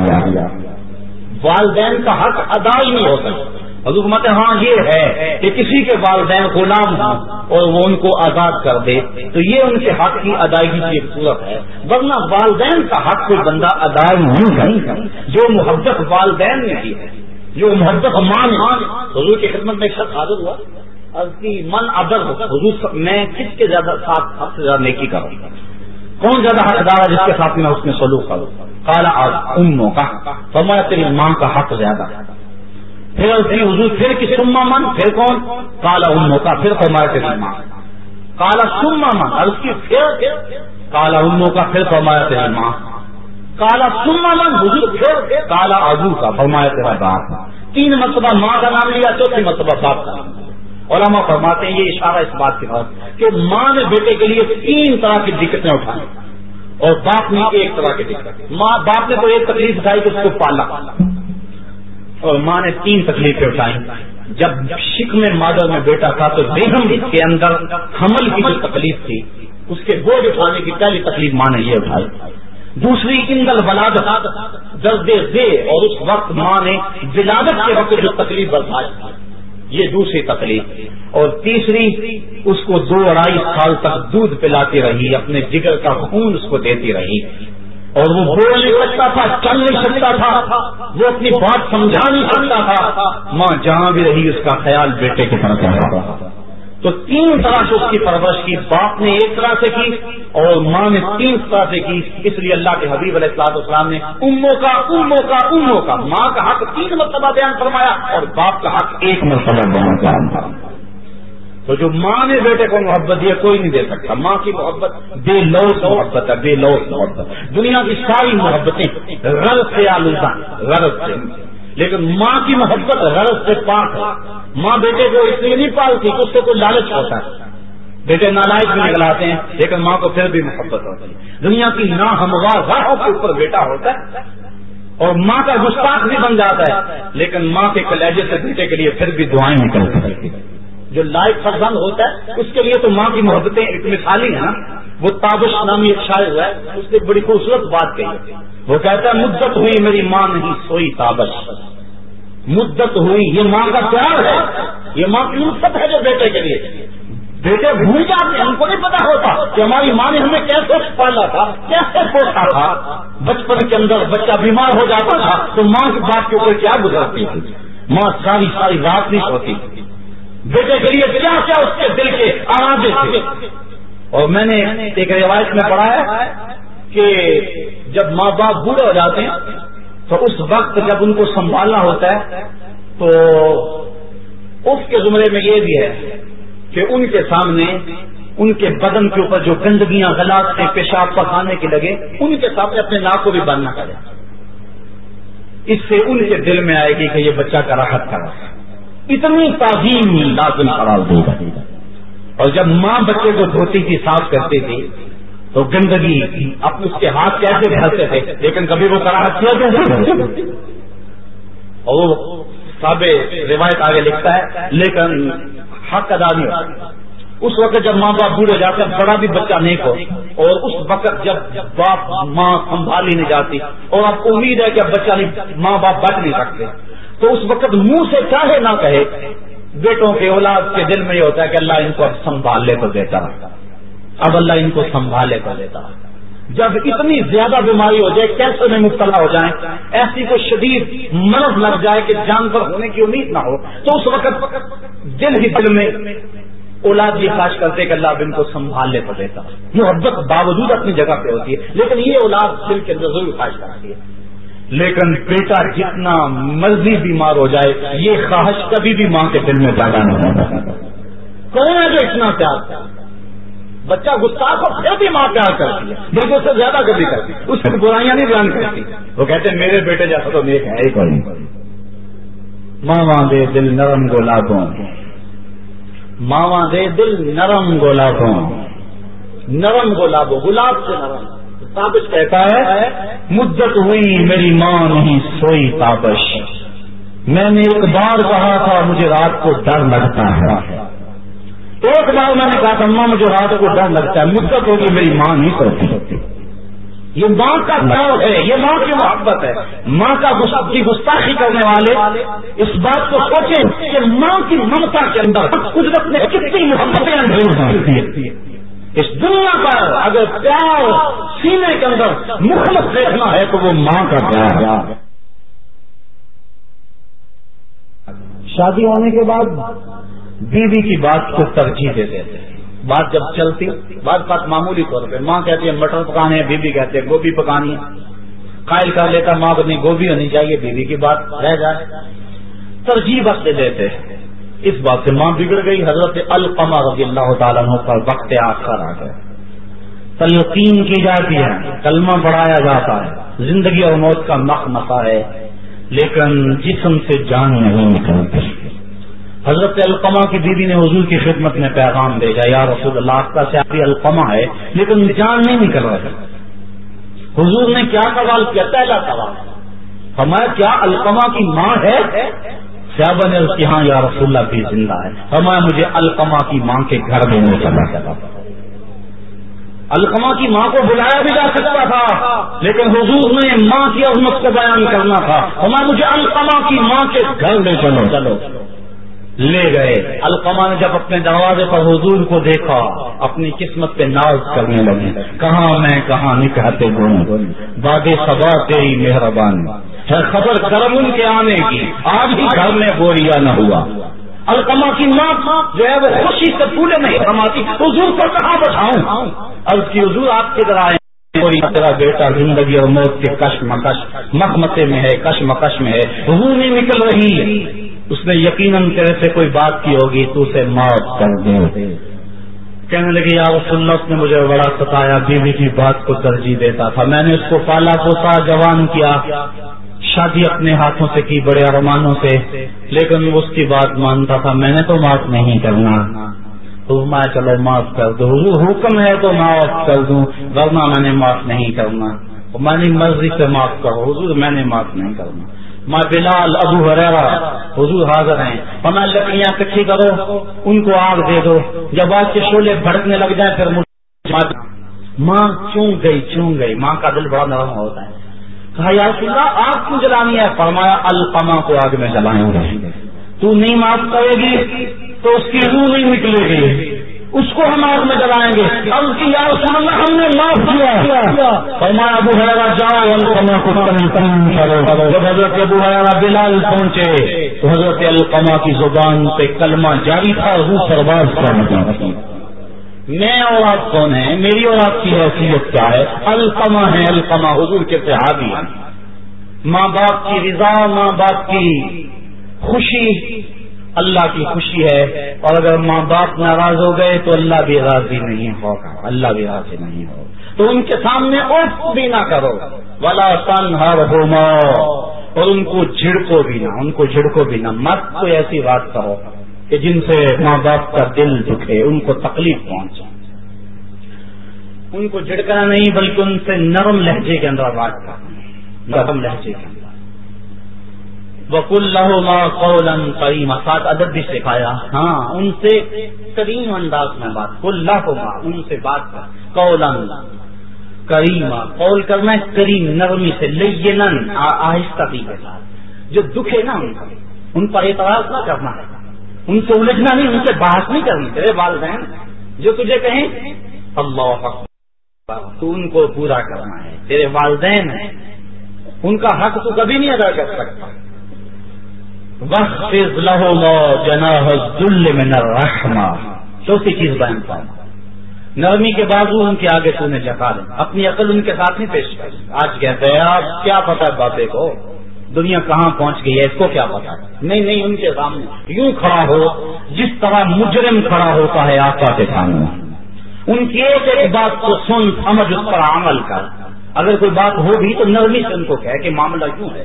والدین کا حق ادا ہی نہیں ہو سکتا حضور مت ہاں یہ ہے کہ کسی کے والدین غلام ہوں اور وہ ان کو آزاد کر دے، تو یہ ان کے حق کی ادائیگی کی ایک صورت ہے۔ ورنہ والدین کا حق کوئی بندہ ادا نہیں کر جو محبت والدین نے کی ہے، جو محبت مان حضور کی خدمت میں ایک شخص حاضر ہوا۔ من ادر حضور میں کس کے زیادہ ساتھ، سب سے زیادہ نیکی کروں؟ کون زیادہ حقدار ہے جس کے ساتھ میں اس میں سلوک کروں؟ کالا اموں کا فرمایا تیری ماں کا حق زیادہ پھر اسی حضور پھر کسی سما من، پھر کون؟ کالا امو کا پھر فرمایا تیری ماں کالا سما من، اور اس کی پھر کالا امو کا پھر فرمایا تیری ماں کالا سما من، حضور پھر کالا ابو کا فرمایا تیرا باپ تین مرتبہ ماں کا نام لیا چوتھی مرتبہ باپ کا۔ نام علماء فرماتے ہیں، یہ اشارہ اس بات کے بعد کہ ماں نے بیٹے کے لیے تین طرح کی دقتیں اٹھائی اور باپ نے ایک طرح کی دقت۔ ماں، باپ نے تو ایک تکلیف اٹھائی کہ اس کو پالا اور ماں نے تین تکلیفیں اٹھائی جب شک میں مادر میں بیٹا تھا تو بیگم کے اندر حمل کی جو تکلیف تھی، اس کے بوجھ اٹھانے کی پہلی تکلیف ماں نے یہ اٹھائی۔ دوسری انگل ولادت، درد دے اور اس وقت ماں نے ولادت کے وقت جو تکلیف برداشت یہ دوسری تکلیف۔ اور تیسری، اس کو دو اڑائی سال تک دودھ پلاتی رہی، اپنے جگر کا خون اس کو دیتی رہی۔ اور وہ بول نہیں سکتا تھا، چل نہیں سکتا تھا۔ وہ اپنی بات سمجھا نہیں سکتا تھا۔ ماں جہاں بھی رہی، اس کا خیال بیٹے کی طرف رہا۔ تو تین طرح سے اس کی پرورش کی، باپ نے ایک طرح سے کی اور ماں نے تین طرح سے کی۔ اس لیے اللہ کے حبیب علیہ السلاط اسلام نے اموں کا اموں کا اموں کا، ماں کا حق تین مرتبہ بیان فرمایا اور باپ کا حق ایک مرتبہ بیان فرمایا۔ تو جو ماں نے بیٹے کو محبت دیا کوئی نہیں دے سکتا۔ ماں کی محبت، بے لوس محبت ہے، بے لوس محبت دنیا کی ساری محبتیں غرض سے آلودہ، غرض سے۔ لیکن ماں کی محبت غرض سے پاک ہے۔ ماں بیٹے کو اس لیے نہیں پالتی کہ اس سے کوئی لالچ ہوتا ہے۔ بیٹے نالائق بھی نکلاتے ہیں، لیکن ماں کو پھر بھی محبت ہوتی ہے۔ دنیا کی نا ہموار راہوں کے اوپر بیٹا ہوتا ہے اور ماں کا گستاخ بھی بن جاتا ہے، لیکن ماں کے کلیجے سے بیٹے کے لیے پھر بھی دعائیں نکل سکتی ہیں۔ جو لائق فرزند ہوتا ہے، اس کے لیے تو ماں کی محبتیں ایک مثالی ہیں نا۔ وہ تابش نامی ایک شاعر ہے، اس نے بڑی خوبصورت بات کہی۔ وہ کہتا ہے، مدت ہوئی میری ماں نہیں سوئی تابش۔ مدت ہوئی، یہ ماں کا پیار ہے۔ یہ ماں کی مدت ہے جو بیٹے کے لیے۔ بیٹے بھول جاتے ہیں، ہم کو نہیں پتا ہوتا کہ ہماری ماں نے ہمیں کیسے پالا تھا، کیسے پوچھا تھا۔ بچپن کے اندر بچہ بیمار ہو جاتا تھا، تو ماں کی بات کے اوپر کیا گزرتی تھی؟ ماں ساری ساری رات نہیں سوتی۔ تھی بیٹے کے لیے کیا کیا اس کے دل کے آرادے تھے؟ اور میں نے ایک روایت میں پڑھا ہے کہ جب ماں باپ بوڑھے ہو جاتے ہیں تو اس وقت جب ان کو سنبھالنا ہوتا ہے تو اس کے زمرے میں یہ بھی ہے کہ ان کے سامنے ان کے بدن کے اوپر جو گندگیاں غلط سے پیشاب پکانے کے لگے، ان کے سامنے اپنے ناک کو بھی بند نہ کرے اس سے ان کے دل میں آئے گی کہ یہ بچہ کا راحت کرا اتنی تعظیم لازم قرار دے گا۔ اور جب ماں بچے کو دھوتی کی صاف کرتی تھی، تو گندگی اب اس کے ہاتھ کیسے بھرتے تھے؟ لیکن کبھی وہ کراہت کیا کیسے اور وہ سب روایت آگے لکھتا ہے، لیکن حق ادا نہیں اس وقت جب ماں باپ بوڑھے جاتے ہیں، بڑا بھی بچہ نیک ہو۔ اور اس وقت جب باپ ماں سنبھالی نہیں جاتی، اور آپ کو امید ہے کہ اب بچہ نہیں، ماں باپ بچ نہیں سکتے۔ تو اس وقت منہ سے چاہے نہ کہے، بیٹوں کے اولاد کے دل میں یہ ہوتا ہے کہ اللہ ان کو اب سنبھال لے تو دیتا اب اللہ ان کو سنبھالے تو دیتا جب اتنی زیادہ بیماری ہو جائے، کیسے میں مبتلا ہو جائیں؟ ایسی کوئی شدید مرض لگ جائے کہ جانور ہونے کی امید نہ ہو۔ تو اس وقت دل ہی دل میں اولاد یہ خواہش کرتے کہ اللہ اب ان کو سنبھال لے تو دیتا محبت باوجود اپنی جگہ پہ ہوتی ہے، لیکن یہ اولاد دل کے اندر ضرور خواہش کرتی ہے۔ لیکن بیٹا جتنا مرضی بیمار ہو جائے، یہ خواہش کبھی بھی ماں کے دل میں پیدا نہیں ہوتا۔ کون ہے جو اتنا پیار بچہ گستاخ کو پھر بھی ماں پیار کرتی ہے۔ لیکن اس سے زیادہ کبھی کرتی اس کی برائیاں نہیں بیان کرتی۔ وہ کہتے ہیں، میرے بیٹے جیسا تو نیک ہے ہی کوئی ماں دے دل نرم گولا کو ماوا دے دل نرم گولا کو نرم گلاب گلاب سے نرم۔ ہاں، تابش کہتا ہے، مدت ہوئی، میری ماں نہیں سوئی تابش۔ میں نے ایک بار کہا تھا، مجھے رات کو ڈر لگتا ہے۔ ایک بار میں نے کہا تھا، ماں، مجھے رات کو ڈر لگتا ہے، مدت ہوگی، میری ماں نہیں سوتی۔ یہ ماں کا ڈر ہے، یہ ماں کی محبت ہے۔ ماں کا کی گستاخی کرنے والے، اس بات کو سوچیں کہ ماں کی ممتا کے اندر قدرت نے کتنی محبتیں اس دنیا پر اگر پیار سینے کے اندر مخلص دیکھنا ہے تو وہ ماں کا پیار شادی ہونے کے بعد بیوی کی بات کو ترجیح دے دیتے ہیں۔ بات جب چلتی، بات بات معمولی طور پہ۔ ماں کہتی ہے، مٹر پکانے ہیں، بیوی کہتے ہیں گوبھی پکانی ہے۔ قائل کر لیتا ماں کو نہیں، گوبھی ہونی چاہیے، بیوی کی بات رہ جائے۔ ترجیح بس دے دیتے اس بات سے ماں بگڑ گئی، حضرت القمہ رضی اللہ تعالیٰ پر وقت آخر آ گئے تلقین کی جاتی ہے، کلمہ بڑھایا جاتا ہے، زندگی اور موت کا مخ مسا ہے، لیکن جسم سے جان نہیں نکلتی۔ حضرت القمہ کی دیدی نے حضور کی خدمت میں پیغام بھیجا، یا رسول اللہ کا سیاسی القمہ ہے، لیکن جان نہیں نکل رہے حضور نے کیا سوال کیا؟ پہلا سوال ہمارا کیا القمہ کی ماں ہے؟ صحابہ نے اس کی؟ ہاں یا رسول اللہ بھی زندہ ہے۔ ہمارا مجھے القما کی ماں کے گھر میں نہیں چلا چلا القما کی ماں کو بلایا بھی جا سکتا تھا، لیکن حضور نے ماں کی عظمت کو بیان کرنا تھا۔ ہمارا مجھے القما کی ماں کے گھر میں چلو۔ چلو لے گئے۔ القما نے جب اپنے دروازے پر حضور کو دیکھا، اپنی قسمت پہ ناز کرنے لگے۔ کہاں میں، کہاں نکہتے گوں باد سبا تیری مہربان خبر کرم ان کے آنے کی۔ آج ہی گھر میں بوریا نہ ہوا۔ القما کی ماں جو ہے وہ خوشی سے پورے نہیں فرماتی حضور کو کہاں بچاؤں عرض کی حضور، آپ کے آئے۔ تیرا بیٹا زندگی اور موت کے کش مکش مکمتے میں ہے کش مکش میں ہے۔ وہ نہیں نکل رہی۔ اس نے یقیناً تیرے سے کوئی بات کی ہوگی، تو اسے معاف کر دے۔ کہنے لگے یا رسول اللہ، اس نے مجھے بڑا ستایا۔ بیوی کی بات کو ترجیح دیتا تھا۔ میں نے اس کو پالا پوسا جوان کیا۔ شادی اپنے ہاتھوں سے کی، بڑے ارمانوں سے، لیکن اس کی بات مانتا تھا، میں نے تو معاف نہیں کرنا۔ تو میں چلو معاف کر دوں۔ حکم ہے تو معاف کر دوں، ورنہ میں نے معاف نہیں کرنا۔ میں نے مرضی سے معاف کرو، حضور میں نے معاف نہیں کرنا۔ ماں بلال ابو حریرا حضور حاضر ہیں۔ ہمیں لکڑیاں کٹھی کرو، ان کو آگ دے دو۔ جب آگ کے شولے بھڑکنے لگ جائیں، پھر ماں چون گئی چون گئی۔ ماں کا دل بڑا نرم ہوتا ہے۔ کہا، یا اللہ، آگ کیوں جلانی ہے؟ فرمایا القما کو آگ میں جلائیں گے تو نہیں معاف کرے گی، تو اس کی روح نہیں نکلے گی۔ اس کو ہم آگ میں جلائیں گے۔ اب اس کی یار سمجھنا ہم نے معاف کیا۔ فرمایا، ابو حیرا جاؤ۔ القما کو کرو۔ جب حضرت ابو حیرا بلال پہنچے، تو حضرت القما کی زبان پہ کلمہ جاری تھا وہ پرواز کرنا میں اور آپ کون ہیں؟ میری اور آپ کی حیثیت کیا ہے؟ القما ہے القما حضور کے صحابی ہیں۔ ماں باپ کی رضا، ماں باپ کی خوشی، اللہ کی خوشی ہے۔ اور اگر ماں باپ ناراض ہو گئے تو اللہ بھی راضی نہیں ہوگا۔ اللہ بھی راضی نہیں ہوگا۔ تو ان کے سامنے اف بھی نہ کرو۔ ولا تن ہر ہوما اور ان کو جھڑکو بھی نہ، ان کو جھڑکو بھی نہ۔ مت کوئی ایسی بات کہو۔ کہ جن سے ماں باپ کا دل دکھے، ان کو تکلیف پہنچے۔ ان کو جھڑکنا نہیں، بلکہ ان سے نرم لہجے کے اندر بات کرنا نرم لہجے کے اندر۔ وک اللہ قولن کریم ساتھ ادب بھی سکھایا۔ ہاں ان سے کریم انداز میں بات۔ کل ماں ان سے بات کر۔ قولن کریم قول کرنا کریم نرمی سے، لینن آہستہ بھی کے ساتھ جو دکھے نا ان کا ان پر اعتراض نہ کرنا۔ ہے ان سے الجھنا نہیں، ان سے بحث نہیں کرنی۔ تیرے والدین، جو تجھے کہیں، اللہ تو ان کو پورا کرنا ہے۔ تیرے والدین ہیں ان کا حق تو کبھی نہیں ادا کر سکتا۔ وقت لہو جناح ذل من الرحمہ چوتھی چیز بیان پاؤں نرمی کے بازو ان کے آگے تو نے جکا دیں۔ اپنی عقل ان کے ساتھ نہیں پیش کر آج کہتے ہیں آپ کیا پتا ہے بابے کو۔ دنیا کہاں پہنچ گئی ہے، اس کو کیا پتا؟ نہیں نہیں، ان کے سامنے۔ یوں کھڑا ہو، جس طرح مجرم کھڑا ہوتا ہے آقا کے سامنے۔ ان کی ایک ایک بات کو سن، سمجھ، اس پر عمل کر۔ اگر کوئی بات ہو بھی تو نرمی سے ان کو کہ معاملہ کیوں ہے۔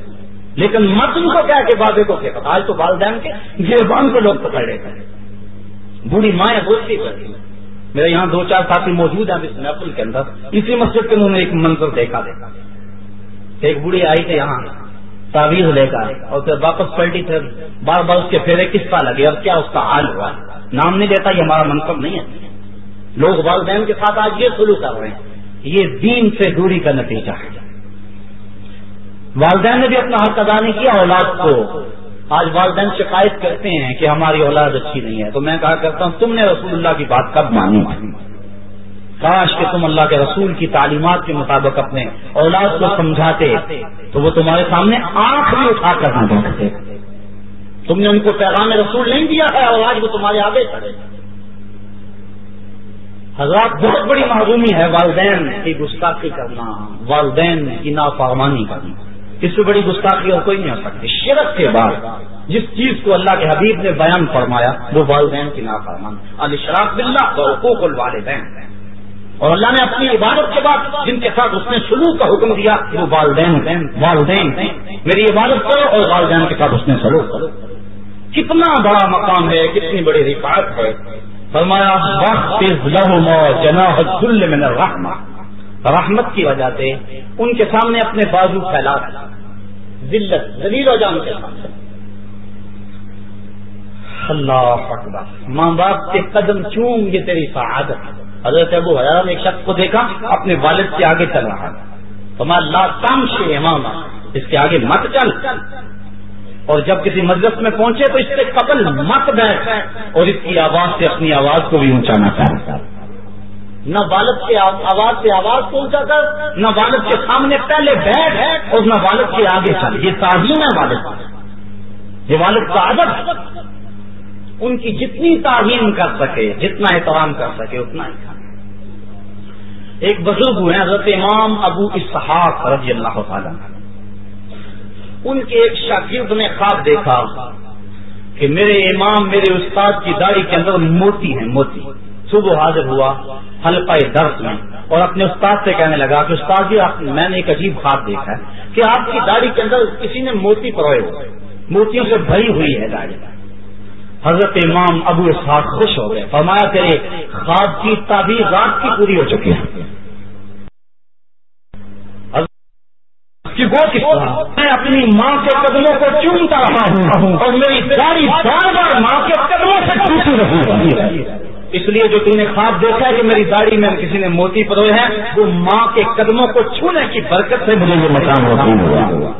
لیکن مت ان کو کیا کہ بابے کو کیا آج تو والدین کے گربان کو لوگ پکڑ لیتے ہیں بوڑھی مائیں بولتی کرتی میرے یہاں دو چار ساتھی موجود ہیں، اس محفل کے اندر۔ اسی مسجد کے انہوں نے ایک منظر دیکھا دیکھا۔ ایک بوڑھی آئی تھی یہاں۔ تعویذ لے کر اور پھر واپس پلٹی، پھر بار بار اس کے پھیرے کس کا لگے اور کیا اس کا حال ہوا؟ نام نہیں دیتا، یہ ہمارا منصب نہیں ہے۔ لوگ والدین کے ساتھ آج یہ سلو کر رہے ہیں۔ یہ دین سے دوری کا نتیجہ ہے۔ والدین نے بھی اپنا حق ادا نہیں کیا، اولاد کو۔ آج والدین شکایت کرتے ہیں کہ ہماری اولاد اچھی نہیں ہے۔ تو میں کہا کرتا ہوں، تم نے رسول اللہ کی بات کب مانی؟ کاش کہ تم اللہ کے رسول کی تعلیمات کے مطابق اپنے اولاد کو سمجھاتے تو وہ تمہارے سامنے آنکھ بھی اٹھا کر نہ دیکھتے۔ تم نے ان کو پیغام رسول نہیں دیا ہے اور آج وہ تمہارے آگے کرے حضرات بہت بڑی معلومی ہے والدین کی گستاخی کرنا، والدین کی نافرمانی کرنا۔ اس سے بڑی گستاخی اور کوئی نہیں ہو سکتی۔ شرک کے بعد جس چیز کو اللہ کے حبیب نے بیان فرمایا، وہ والدین کی نافرمان علی شراک بلّہ اور حقوق الوالدین۔ اور اللہ نے اپنی عبادت کے بعد جن کے ساتھ اس نے سلوک کا حکم دیا، وہ والدین والدین۔ میری عبادت کرو اور والدین کے ساتھ اس نے سلوک کرو۔ کتنا بڑا مقام ہے، کتنی بڑی رفاقت ہے۔ فرمایا جناح میں رحمہ رحمت کی وجہ سے ان کے سامنے اپنے بازو پھیلا ذلت دلیل و جان کے سامنے اللہ اکبر، ماں باپ کے قدم چوم یہ تیری سعادت۔ حضرت ابو حضرت نے ایک شخص کو دیکھا، اپنے والد کے آگے چل رہا۔ تو میں اللہ تام سے امام، اس کے آگے مت چل۔ اور جب کسی مجلس میں پہنچے تو اس سے قبل مت بیٹھ اور اس کی آواز سے اپنی آواز کو بھی اونچا نہ کر نہ والد کے آواز سے آواز پہنچا کر، نہ والد کے سامنے پہلے بیٹھ اور نہ والد کے آگے چل۔ یہ تعظیم ہے والد۔ یہ والد کا عادت ان کی جتنی تعظیم کر سکے، جتنا احترام کر سکے، اتنا۔ ہی ایک بزرگ ہوئے حضرت امام ابو اسحاق رضی اللہ تعالیٰ۔ ان کے ایک شاگرد نے خواب دیکھا کہ میرے امام، میرے استاد کی داڑھی کے اندر موتی ہے موتی۔ صبح حاضر ہوا حلقہ درد میں اور اپنے استاد سے کہنے لگا کہ استاد جی میں نے ایک عجیب خواب دیکھا ہے کہ آپ کی داڑھی کے اندر کسی نے موتی پروئے ہوئے۔ موتیوں سے بھری ہوئی ہے داڑھی۔ حضرت امام ابو اسحاق خوش ہو گئے۔ فرمایا تیرے خواب کی تعبیر رات کی پوری ہو چکی ہے میں اپنی ماں کے قدموں کو چونتا رہا ہوں اور میری داڑھی بار بار ماں کے قدموں سے ٹوٹی رہی اس لیے جو تم نے خواب دیکھا ہے کہ میری داڑھی میں کسی نے موتی پروئے ہیں، وہ ماں کے قدموں کو چھونے کی برکت سے مجھے یہ مکان ہوا۔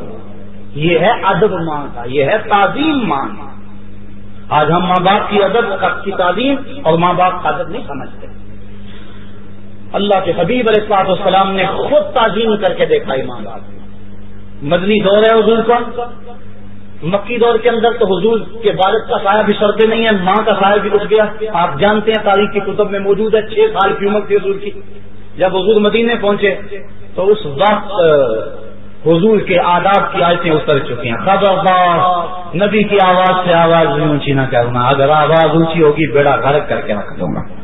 یہ ہے ادب ماں کا، یہ ہے تعظیم ماں آج ہم ماں باپ کی ادب کی تعظیم اور ماں باپ کا ادب نہیں سمجھتے۔ اللہ کے حبیب علیہ السلام نے خود تعظیم کر کے دیکھا ماں باپ۔ مدنی دور ہے حضور کا۔ مکی دور کے اندر تو حضور کے والد کا سایہ بھی سردے نہیں ہے، ماں کا سایہ بھی اٹھ گیا۔ آپ جانتے ہیں تاریخ کی کتب میں موجود ہے، چھ سال کی عمر تھی حضور کی۔ جب حضور مدینے پہنچے تو اس وقت حضور کے آداب کی آیتیں اتر چکی ہیں۔ خبردار نبی کی آواز سے آواز بھی اونچی نہ کرنا اگر آواز اونچی ہوگی بیڑا غرق کر کے رکھ دوں گا۔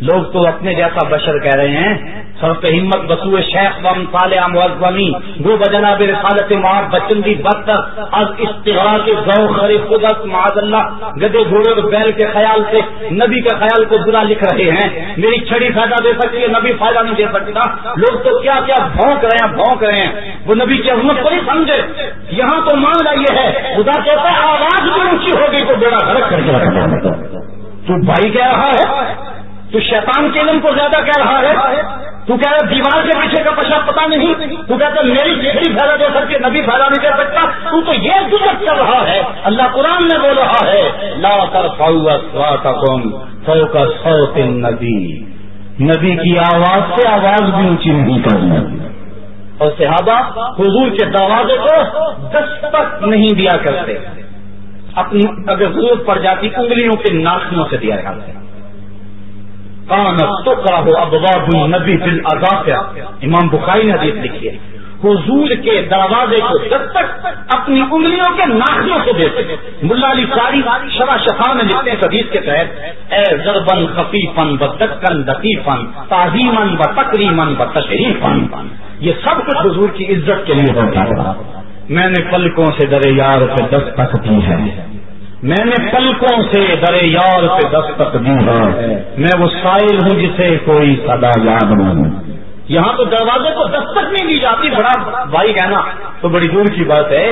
لوگ تو اپنے جیسا بشر کہہ رہے ہیں سر پہ ہمت بسو شیخ وم صالح معظمی گو بجنا بے رسالت معاف بچن کی بدتر از اشتہار کے گو خری خدت معاذ اللہ، گدے گھوڑے اور بیل کے خیال سے، نبی کے خیال کو برا لکھ رہے ہیں۔ میری چھڑی فائدہ دے سکتی ہے، نبی فائدہ نہیں دے سکتا۔ لوگ تو کیا کیا بھونک رہے ہیں، بھونک رہے ہیں۔ وہ نبی کی عظمت کو نہیں سمجھے۔ یہاں تو مان یہ ہے، خدا کہتا ہے آواز بھی اونچی ہو گئی تو بیڑا گھر کر کے تو بھائی کہہ رہا ہے تو شیطان کے علم کو زیادہ کہہ رہا ہے۔ تو کہہ رہا دیوار کے پیچھے کا پشا پتا نہیں۔ تو کہتا میری چیڑی پھیلا دے سکتے نبی پھیلا نہیں کر سکتا۔ تو تو یہ دقت کر رہا ہے۔ اللہ قرآن نے بول رہا ہے، لا کر سو کا سو تین نبی نبی کی آواز سے آواز بھی اونچی نہیں کرنا اور صحابہ حضور کے دروازے کو دستک نہیں دیا کرتے۔ اپنی اگر ضرورت پڑ جاتی انگلیوں کے ناخنوں سے دیا جاتا ہے ابواب النبی فل امام بخاری نے حدیث لکھی ہے. حضور کے دروازے کو جب تک اپنی انگلیوں کے ناخنوں سے دیتے ملا علی ساری شرا شفا میں لکھتے ہیں حدیث کے تحت، اے زربن خفیفن و دکن دقیفن تعظیمن و تقریمن و تشریفن یہ سب کچھ حضور کی عزت کے لیے ہوتا ہے. میں نے پلکوں سے درے یار پہ دستک دی ہے. میں نے پلکوں سے درے یار پہ دستک دی ہے میں وہ سائل ہوں جسے کوئی صدا یاد نہیں یہاں تو دروازے کو دستک نہیں دی جاتی، بڑا بھائی کہنا تو بڑی دور کی بات ہے۔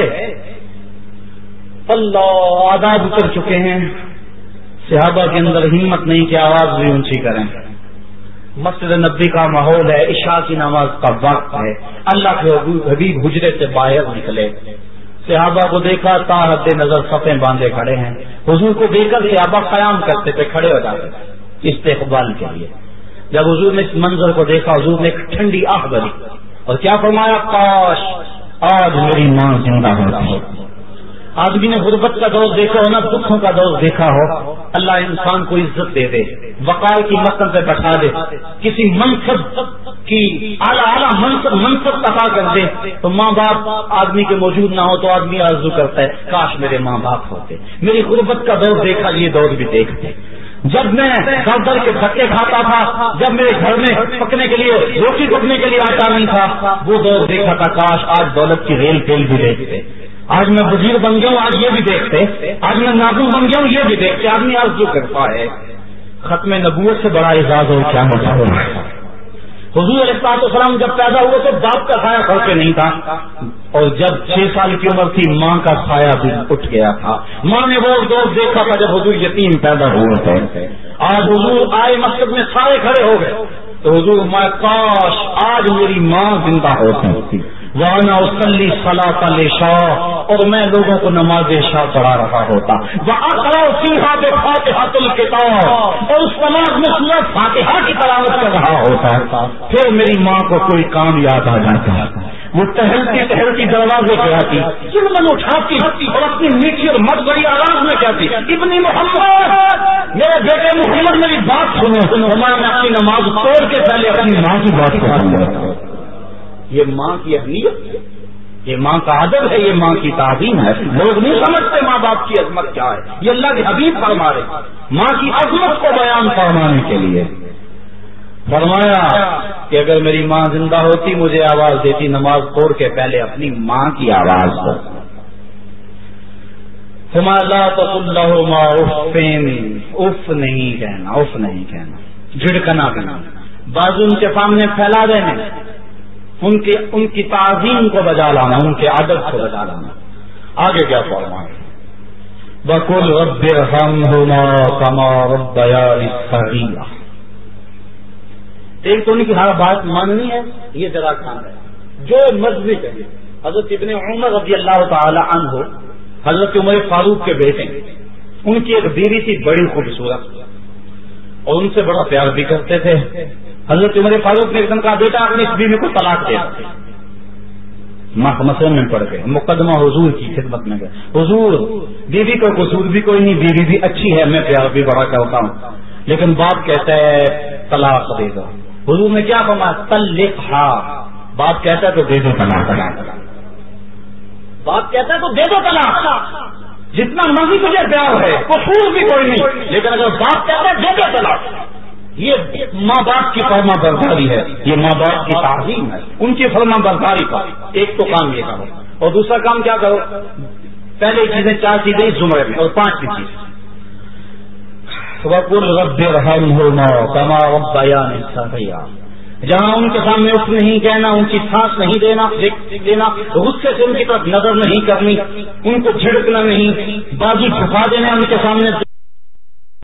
اللہ آداب اتر چکے ہیں۔ صحابہ کے اندر ہمت نہیں کہ آواز بھی اونچی کریں۔ مسجد نبی کا ماحول ہے، عشاء کی نماز کا وقت ہے۔ اللہ کے حبیب حجرے سے باہر نکلے۔ صحابہ کو دیکھا تا حد نظر سفے باندھے کھڑے ہیں۔ حضور کو دیکھ کر صحابہ قیام کرتے تھے، کھڑے ہو جاتے تھے۔ استقبال کے لیے۔ جب حضور نے اس منظر کو دیکھا، حضور نے ایک ٹھنڈی آہ بھری۔ اور کیا فرمایا؟ کاش آج میری ماں زندہ ہوتی۔ آدمی نے غربت کا دور دیکھا ہو نا دکھوں کا دور دیکھا ہو، اللہ انسان کو عزت دے دے، وقار کی مسل پہ بٹھا دے۔ کسی منصب کی اعلیٰ اعلیٰ منصب منصب تقا کر دے۔ تو ماں باپ آدمی کے موجود نہ ہو تو آدمی آرزو کرتا ہے، کاش میرے ماں باپ ہوتے۔ میری غربت کا دور دیکھا، یہ دور بھی دیکھتے۔ جب میں در کے دھکے کھاتا تھا، جب میرے گھر میں پکنے کے لیے روٹی پکنے کے لیے آٹا نہیں تھا، وہ دور دیکھا تھا، کاش آج دولت کی ریل ٹیل بھی دیکھتے۔ آج میں وزیر بن گیا ہوں، آج یہ بھی دیکھتے۔ آج میں نازو بن گیا ہوں، یہ بھی دیکھتے۔ آدمی آج جو کرتا ہے، ختم نبوت سے بڑا اعزاز ہو کیا ہوتا ہے۔ حضور علیہ السلام جب پیدا ہوئے تو باپ کا سایہ کھڑ کے نہیں تھا۔ اور جب چھ سال کی عمر تھی، ماں کا سایہ بھی اٹھ گیا تھا۔ ماں نے وہ دور دیکھا تھا جب حضور یتیم پیدا ہوئے تھے۔ آج حضور آئے مقصد میں سارے کھڑے ہو گئے۔ تو حضور میں کاش آج میری ماں زندہ ہوتی۔ وانا اسلی صلاح شاہ اور میں لوگوں کو نماز شاہ پڑھا رہا ہوتا۔ بے فاتحہ تل کتاب اور اس نماز میں سورج فاتحہ کی تلاوت کر رہا ہوتا۔ پھر میری ماں کو کوئی کام یاد آ جاتا۔ وہ ٹہلتی ٹہلتی دروازے پہ آتی۔ چلمن اٹھاتی اور اپنی میٹھی اور مت بڑی آواز میں کہتی ابنی محمد! میرے بیٹے محمد، میری بات سنو۔ سنو ہمارے اپنی نماز توڑ کے پہلے اپنی ماں کی بات کروں یہ ماں کی اہمیت یہ ماں کا ادب ہے، یہ ماں کی تعظیم ہے۔ لوگ نہیں سمجھتے ماں باپ کی عظمت کیا ہے۔ یہ اللہ کے حبیب فرما رہے ماں کی عظمت کو بیان فرمانے کے لیے۔ فرمایا کہ اگر میری ماں زندہ ہوتی، مجھے آواز دیتی، نماز توڑ کے پہلے اپنی ماں کی آواز ہو تو اف نہیں کہنا، اف نہیں کہنا۔ جھڑکنا کہنا۔ بازو ان کے سامنے پھیلا دینے۔ ان کی ان کی تعظیم کو بجا لانا، ان کے عادت کو بجا لانا۔ آگے کیا فرمائے؟ بکل رب ہم ہونا کما ربیا ایک تو ان کی ہر بات ماننی ہے، یہ ذرا کام ہے جو مرضی کہے۔ حضرت ابن عمر رضی اللہ تعالی عنہ ہو حضرت عمر فاروق کے بیٹے ان کی ایک بیوی تھی، بڑی خوبصورت۔ اور ان سے بڑا پیار بھی کرتے تھے۔ حضرت عمر فاروق نے ایک دن کہا، بیٹا، اپنی اس بیوی کو طلاق دے۔ مسئلے میں پڑ گئے مقدمہ حضور کی خدمت میں گئے۔ حضور، بیوی کا قصور بھی کوئی نہیں، بیوی بھی اچھی ہے، میں پیار بھی بڑا کرتا ہوں۔ لیکن باپ کہتا ہے، طلاق دے دو۔ حضور نے کیا کما تل لکھا باپ کہتا ہے تو دے دو طلاق۔ باپ کہتا ہے تو دے دو طلاق۔ جتنا مرضی تجھے پیار ہے قصور بھی کوئی نہیں۔ لیکن اگر باپ کہتا ہے دے دو طلاق۔ یہ ماں باپ کی فرما برداری ہے، یہ ماں باپ کی تعظیم ہے، ان کی فرما برداری کا ایک تو کام یہ کرو۔ اور دوسرا کام کیا کرو؟ پہلے چیزیں، چار چیزیں زمرے میں، اور پانچویں چیز۔ رب رحم ہونا کما جہاں ان کے سامنے اٹھ نہیں کہنا، ان کی سانس نہیں دینا دینا غصے سے ان کی طرف نظر نہیں کرنی، ان کو جھڑکنا نہیں، بازو چھپا دینا ان کے سامنے۔